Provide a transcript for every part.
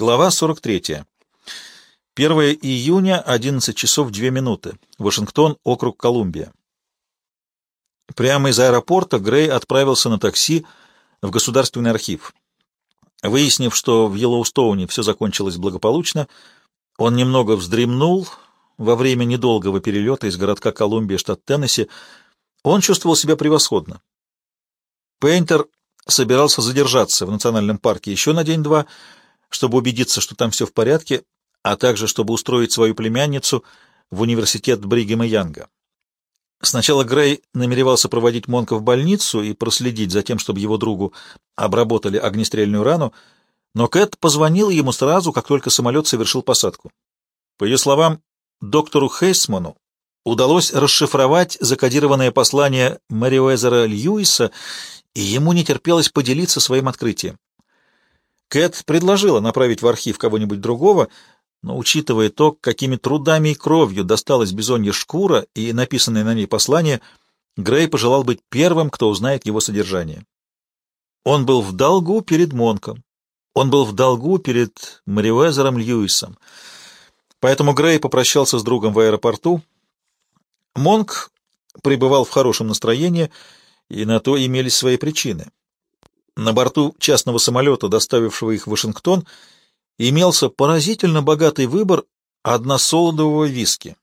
Глава 43. 1 июня, 11 часов 2 минуты. Вашингтон, округ Колумбия. Прямо из аэропорта Грей отправился на такси в Государственный архив. Выяснив, что в Йеллоустоуне все закончилось благополучно, он немного вздремнул во время недолгого перелета из городка Колумбия, штат Теннесси. Он чувствовал себя превосходно. Пейнтер собирался задержаться в национальном парке еще на день-два, чтобы убедиться, что там все в порядке, а также чтобы устроить свою племянницу в университет Бригема Янга. Сначала Грей намеревался проводить Монка в больницу и проследить за тем, чтобы его другу обработали огнестрельную рану, но Кэт позвонил ему сразу, как только самолет совершил посадку. По ее словам, доктору Хейсману удалось расшифровать закодированное послание Мэриуэзера Льюиса, и ему не терпелось поделиться своим открытием. Кэт предложила направить в архив кого-нибудь другого, но, учитывая то, какими трудами и кровью досталась бизонья шкура и написанное на ней послание, Грей пожелал быть первым, кто узнает его содержание. Он был в долгу перед Монком. Он был в долгу перед Мариуэзером Льюисом. Поэтому Грей попрощался с другом в аэропорту. Монк пребывал в хорошем настроении, и на то имелись свои причины. На борту частного самолета, доставившего их в Вашингтон, имелся поразительно богатый выбор односолодового виски.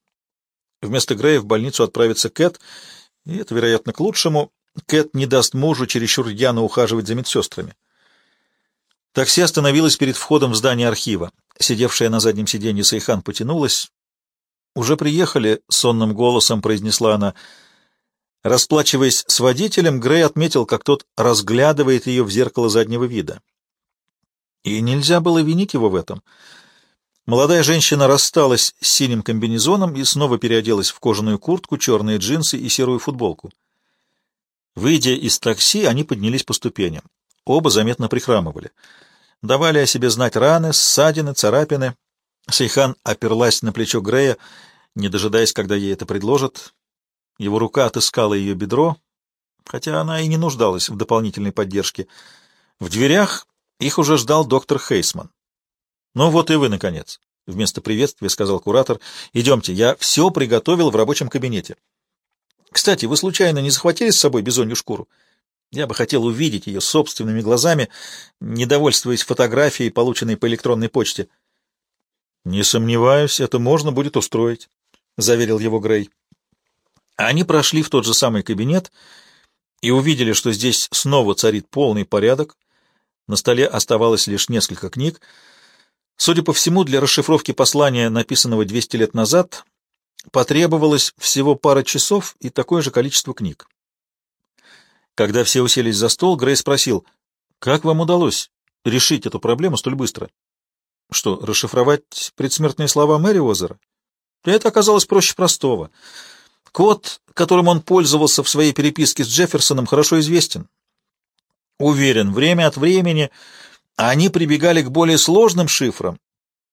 Вместо Грея в больницу отправится Кэт, и это, вероятно, к лучшему. Кэт не даст мужу чересчур рьяно ухаживать за медсестрами. Такси остановилось перед входом в здание архива. Сидевшая на заднем сиденье Сайхан потянулась. «Уже приехали», — сонным голосом произнесла она, — Расплачиваясь с водителем, Грей отметил, как тот разглядывает ее в зеркало заднего вида. И нельзя было винить его в этом. Молодая женщина рассталась с синим комбинезоном и снова переоделась в кожаную куртку, черные джинсы и серую футболку. Выйдя из такси, они поднялись по ступеням. Оба заметно прихрамывали. Давали о себе знать раны, ссадины, царапины. Сейхан оперлась на плечо Грея, не дожидаясь, когда ей это предложат. Его рука отыскала ее бедро, хотя она и не нуждалась в дополнительной поддержке. В дверях их уже ждал доктор Хейсман. «Ну вот и вы, наконец», — вместо приветствия сказал куратор. «Идемте, я все приготовил в рабочем кабинете. Кстати, вы случайно не захватили с собой бизонью шкуру? Я бы хотел увидеть ее собственными глазами, не довольствуясь фотографией, полученной по электронной почте». «Не сомневаюсь, это можно будет устроить», — заверил его Грей. Они прошли в тот же самый кабинет и увидели, что здесь снова царит полный порядок. На столе оставалось лишь несколько книг. Судя по всему, для расшифровки послания, написанного 200 лет назад, потребовалось всего пара часов и такое же количество книг. Когда все уселись за стол, Грей спросил, «Как вам удалось решить эту проблему столь быстро?» «Что, расшифровать предсмертные слова Мэри Озера?» «Это оказалось проще простого». Код, которым он пользовался в своей переписке с Джефферсоном, хорошо известен. Уверен, время от времени они прибегали к более сложным шифрам,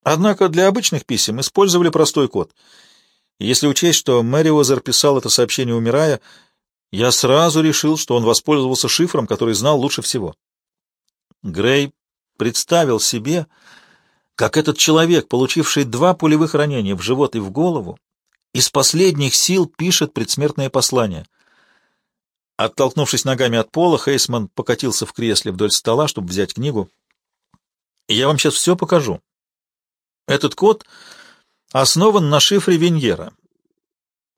однако для обычных писем использовали простой код. если учесть, что Мэри Уэзер писал это сообщение умирая, я сразу решил, что он воспользовался шифром, который знал лучше всего. Грей представил себе, как этот человек, получивший два пулевых ранения в живот и в голову, из последних сил пишет предсмертное послание. Оттолкнувшись ногами от пола, Хейсман покатился в кресле вдоль стола, чтобы взять книгу. Я вам сейчас все покажу. Этот код основан на шифре Веньера.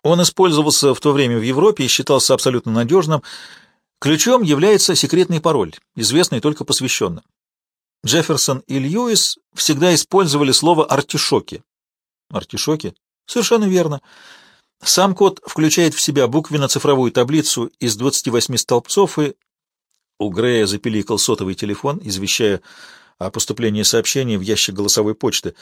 Он использовался в то время в Европе и считался абсолютно надежным. Ключом является секретный пароль, известный только посвященным. Джефферсон и Льюис всегда использовали слово «артишоки». Артишоки? Совершенно верно. Сам код включает в себя буквенно-цифровую таблицу из 28 столбцов и... У Грея запиликал сотовый телефон, извещая о поступлении сообщения в ящик голосовой почты.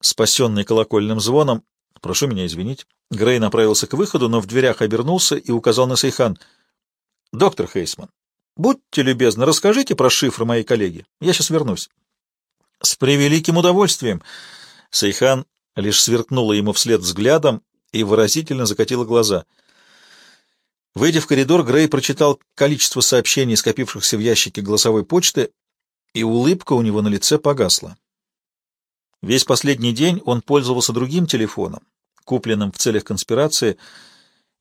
Спасенный колокольным звоном, прошу меня извинить, Грей направился к выходу, но в дверях обернулся и указал на Сейхан. «Доктор Хейсман, будьте любезны, расскажите про шифры моей коллеги. Я сейчас вернусь». «С превеликим удовольствием». Сейхан лишь сверкнула ему вслед взглядом и выразительно закатила глаза. Выйдя в коридор, Грей прочитал количество сообщений, скопившихся в ящике голосовой почты, и улыбка у него на лице погасла. Весь последний день он пользовался другим телефоном, купленным в целях конспирации,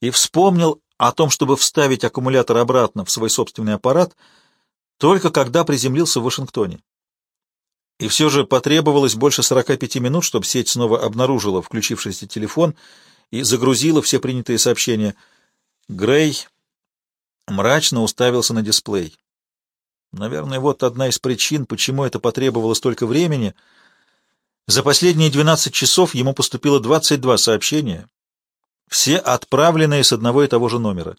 и вспомнил о том, чтобы вставить аккумулятор обратно в свой собственный аппарат, только когда приземлился в Вашингтоне. И все же потребовалось больше 45 минут, чтобы сеть снова обнаружила включившийся телефон и загрузила все принятые сообщения. Грей мрачно уставился на дисплей. Наверное, вот одна из причин, почему это потребовало столько времени. За последние 12 часов ему поступило 22 сообщения, все отправленные с одного и того же номера.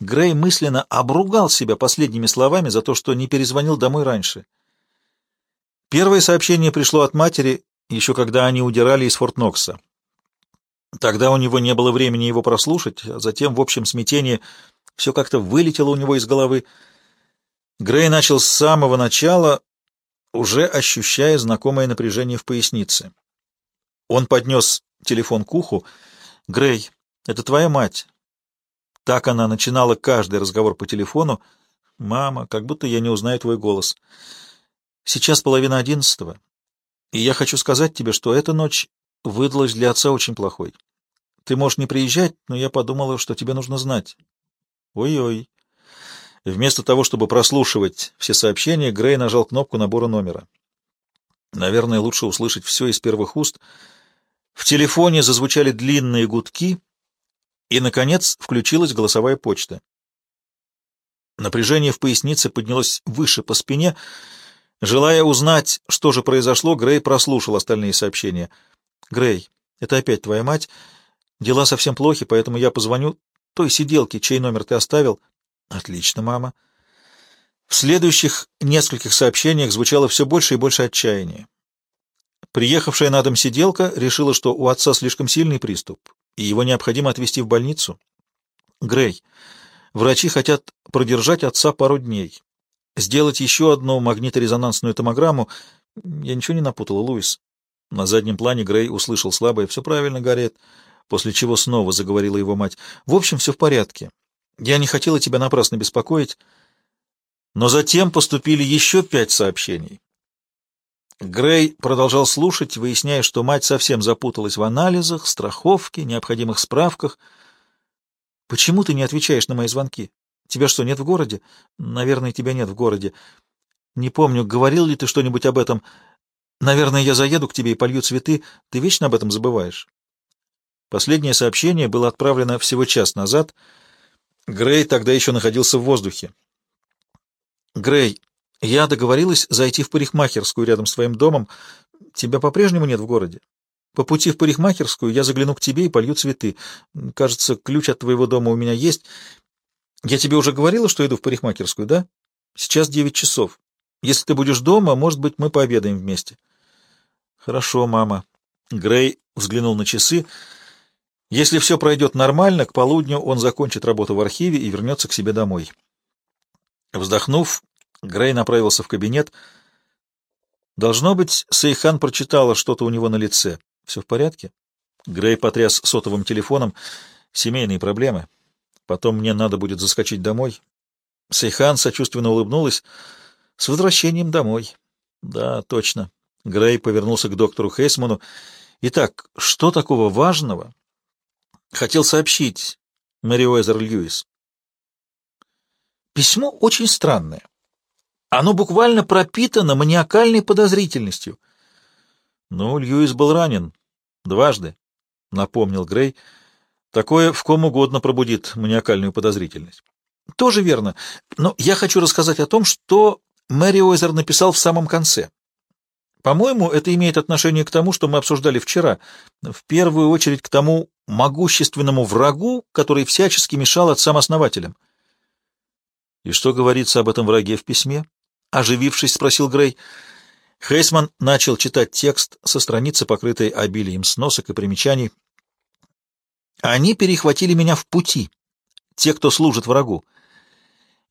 Грей мысленно обругал себя последними словами за то, что не перезвонил домой раньше. Первое сообщение пришло от матери, еще когда они удирали из Форт Нокса. Тогда у него не было времени его прослушать, а затем в общем смятении все как-то вылетело у него из головы. Грей начал с самого начала, уже ощущая знакомое напряжение в пояснице. Он поднес телефон к уху. «Грей, это твоя мать». Так она начинала каждый разговор по телефону. «Мама, как будто я не узнаю твой голос. Сейчас половина одиннадцатого, и я хочу сказать тебе, что эта ночь выдалась для отца очень плохой. Ты можешь не приезжать, но я подумала, что тебе нужно знать». «Ой-ой». Вместо того, чтобы прослушивать все сообщения, Грей нажал кнопку набора номера. Наверное, лучше услышать все из первых уст. В телефоне зазвучали длинные гудки, и, наконец, включилась голосовая почта. Напряжение в пояснице поднялось выше по спине. Желая узнать, что же произошло, Грей прослушал остальные сообщения. «Грей, это опять твоя мать. Дела совсем плохи, поэтому я позвоню той сиделке, чей номер ты оставил. Отлично, мама. В следующих нескольких сообщениях звучало все больше и больше отчаяния. Приехавшая на дом сиделка решила, что у отца слишком сильный приступ, и его необходимо отвезти в больницу. Грей, врачи хотят продержать отца пару дней. Сделать еще одну магниторезонансную томограмму. Я ничего не напутала, Луис. На заднем плане Грей услышал слабое «все правильно, Гарриет», после чего снова заговорила его мать. «В общем, все в порядке. Я не хотела тебя напрасно беспокоить, но затем поступили еще пять сообщений. Грей продолжал слушать, выясняя, что мать совсем запуталась в анализах, страховке, необходимых справках. «Почему ты не отвечаешь на мои звонки? Тебя что, нет в городе?» «Наверное, тебя нет в городе. Не помню, говорил ли ты что-нибудь об этом. Наверное, я заеду к тебе и полью цветы. Ты вечно об этом забываешь». Последнее сообщение было отправлено всего час назад — Грей тогда еще находился в воздухе. «Грей, я договорилась зайти в парикмахерскую рядом с твоим домом. Тебя по-прежнему нет в городе. По пути в парикмахерскую я загляну к тебе и полью цветы. Кажется, ключ от твоего дома у меня есть. Я тебе уже говорила, что иду в парикмахерскую, да? Сейчас девять часов. Если ты будешь дома, может быть, мы пообедаем вместе». «Хорошо, мама». Грей взглянул на часы. Если все пройдет нормально, к полудню он закончит работу в архиве и вернется к себе домой. Вздохнув, Грей направился в кабинет. Должно быть, Сейхан прочитала что-то у него на лице. Все в порядке? Грей потряс сотовым телефоном. Семейные проблемы. Потом мне надо будет заскочить домой. Сейхан сочувственно улыбнулась. С возвращением домой. Да, точно. Грей повернулся к доктору Хейсману. Итак, что такого важного Хотел сообщить Мэри Уэзер Льюис. Письмо очень странное. Оно буквально пропитано маниакальной подозрительностью. Ну, Льюис был ранен. Дважды, — напомнил Грей. Такое в ком угодно пробудит маниакальную подозрительность. Тоже верно. Но я хочу рассказать о том, что Мэри Уэзер написал в самом конце. По-моему, это имеет отношение к тому, что мы обсуждали вчера. В первую очередь к тому могущественному врагу, который всячески мешал отцам-основателям. «И что говорится об этом враге в письме?» — оживившись, спросил Грей. Хейсман начал читать текст со страницы, покрытой обилием сносок и примечаний. «Они перехватили меня в пути, те, кто служит врагу.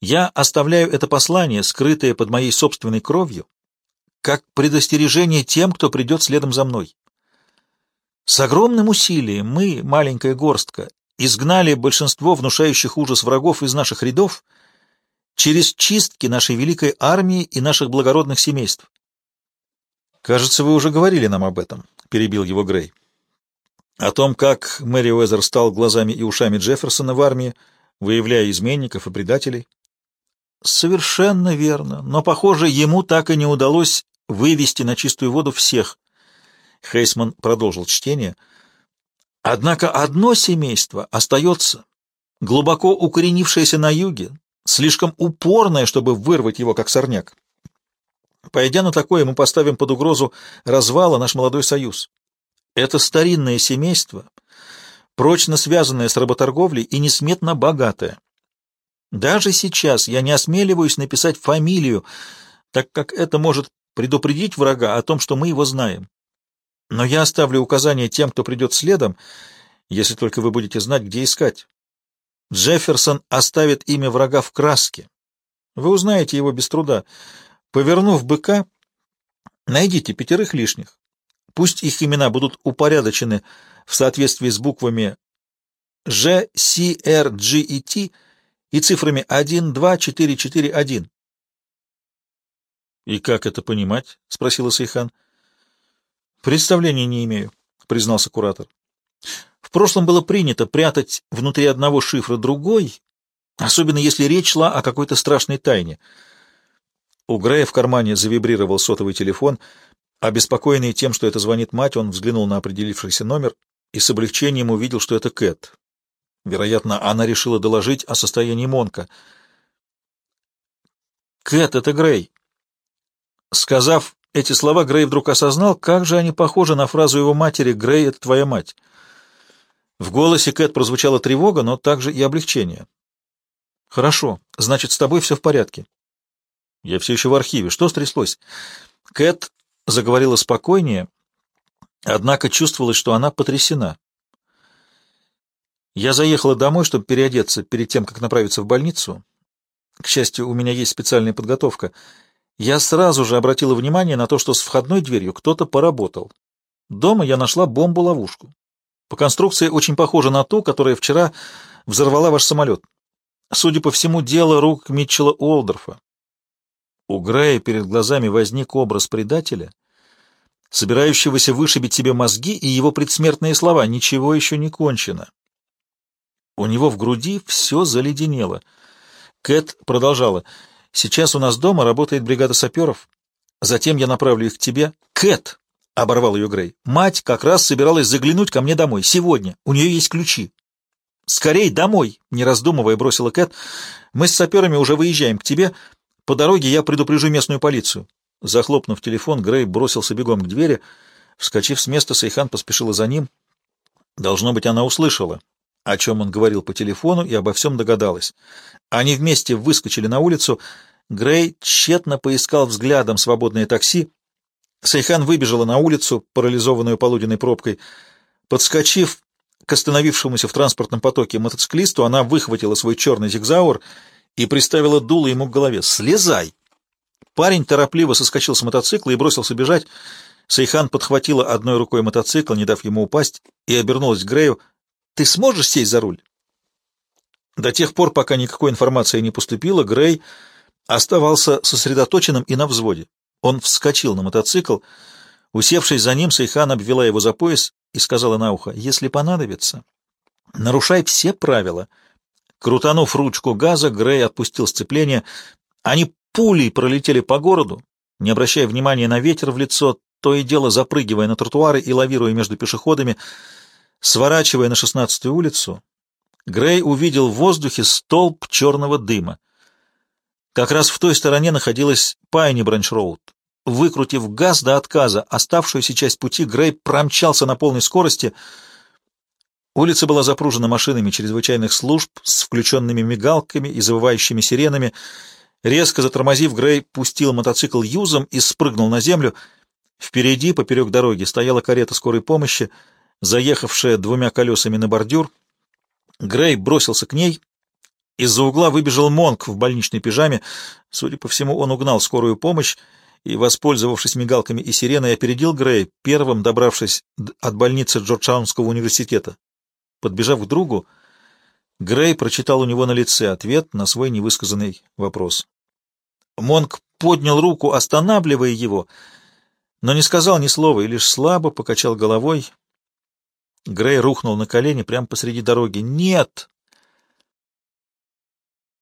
Я оставляю это послание, скрытое под моей собственной кровью, как предостережение тем, кто придет следом за мной. С огромным усилием мы, маленькая горстка, изгнали большинство внушающих ужас врагов из наших рядов через чистки нашей великой армии и наших благородных семейств. «Кажется, вы уже говорили нам об этом», — перебил его Грей. «О том, как Мэри Уэзер стал глазами и ушами Джефферсона в армии, выявляя изменников и предателей». «Совершенно верно, но, похоже, ему так и не удалось вывести на чистую воду всех». Хейсман продолжил чтение. «Однако одно семейство остается, глубоко укоренившееся на юге, слишком упорное, чтобы вырвать его как сорняк. Пойдя на такое, мы поставим под угрозу развала наш молодой союз. Это старинное семейство, прочно связанное с работорговлей и несметно богатое. Даже сейчас я не осмеливаюсь написать фамилию, так как это может предупредить врага о том, что мы его знаем. Но я оставлю указания тем, кто придет следом, если только вы будете знать, где искать. Джефферсон оставит имя врага в краске. Вы узнаете его без труда. Повернув быка, найдите пятерых лишних. Пусть их имена будут упорядочены в соответствии с буквами Ж, С, Р, G и Т и цифрами 1, 2, 4, 4, 1. «И как это понимать?» — спросила Сейхан. «Представления не имею», — признался куратор. В прошлом было принято прятать внутри одного шифра другой, особенно если речь шла о какой-то страшной тайне. У Грея в кармане завибрировал сотовый телефон. Обеспокоенный тем, что это звонит мать, он взглянул на определившийся номер и с облегчением увидел, что это Кэт. Вероятно, она решила доложить о состоянии Монка. «Кэт, это Грей!» Сказав эти слова, Грей вдруг осознал, как же они похожи на фразу его матери «Грей, это твоя мать». В голосе Кэт прозвучала тревога, но также и облегчение. «Хорошо, значит, с тобой все в порядке». «Я все еще в архиве. Что стряслось?» Кэт заговорила спокойнее, однако чувствовалось, что она потрясена. «Я заехала домой, чтобы переодеться перед тем, как направиться в больницу. К счастью, у меня есть специальная подготовка. Я сразу же обратила внимание на то, что с входной дверью кто-то поработал. Дома я нашла бомбу-ловушку. По конструкции очень похожа на ту, которая вчера взорвала ваш самолет. Судя по всему, дело рук Митчелла Уолдорфа. У Грея перед глазами возник образ предателя, собирающегося вышибить себе мозги, и его предсмертные слова «ничего еще не кончено». У него в груди все заледенело. Кэт продолжала. «Сейчас у нас дома работает бригада саперов. Затем я направлю их к тебе. Кэт!» — оборвал ее Грей. «Мать как раз собиралась заглянуть ко мне домой. Сегодня. У нее есть ключи». «Скорей домой!» — не раздумывая бросила Кэт. «Мы с саперами уже выезжаем к тебе. По дороге я предупрежу местную полицию». Захлопнув телефон, Грей бросился бегом к двери. Вскочив с места, Сейхан поспешила за ним. Должно быть, она услышала, о чем он говорил по телефону, и обо всем догадалась. Они вместе выскочили на улицу. Грей тщетно поискал взглядом свободное такси. Сейхан выбежала на улицу, парализованную полуденной пробкой. Подскочив к остановившемуся в транспортном потоке мотоциклисту, она выхватила свой черный зигзаур и приставила дуло ему к голове. «Слезай!» Парень торопливо соскочил с мотоцикла и бросился бежать. Сейхан подхватила одной рукой мотоцикл, не дав ему упасть, и обернулась к Грею. «Ты сможешь сесть за руль?» До тех пор, пока никакой информации не поступило, Грей оставался сосредоточенным и на взводе. Он вскочил на мотоцикл. Усевшись за ним, Сейхан обвела его за пояс и сказала на ухо, «Если понадобится, нарушай все правила». Крутанув ручку газа, Грей отпустил сцепление. Они пулей пролетели по городу, не обращая внимания на ветер в лицо, то и дело запрыгивая на тротуары и лавируя между пешеходами. Сворачивая на шестнадцатую улицу, Грей увидел в воздухе столб черного дыма. Как раз в той стороне находилась Пайни Бранч-Роуд. Выкрутив газ до отказа, оставшуюся часть пути Грей промчался на полной скорости. Улица была запружена машинами чрезвычайных служб с включенными мигалками и завывающими сиренами. Резко затормозив, Грей пустил мотоцикл юзом и спрыгнул на землю. Впереди, поперек дороги, стояла карета скорой помощи, заехавшая двумя колесами на бордюр. Грей бросился к ней из-за угла выбежал Монк в больничной пижаме. Судя по всему, он угнал скорую помощь и, воспользовавшись мигалками и сиреной, опередил Грея, первым добравшись от больницы Джорджаунского университета. Подбежав к другу, Грей прочитал у него на лице ответ на свой невысказанный вопрос. Монк поднял руку, останавливая его, но не сказал ни слова и лишь слабо покачал головой. Грей рухнул на колени прямо посреди дороги. «Нет!»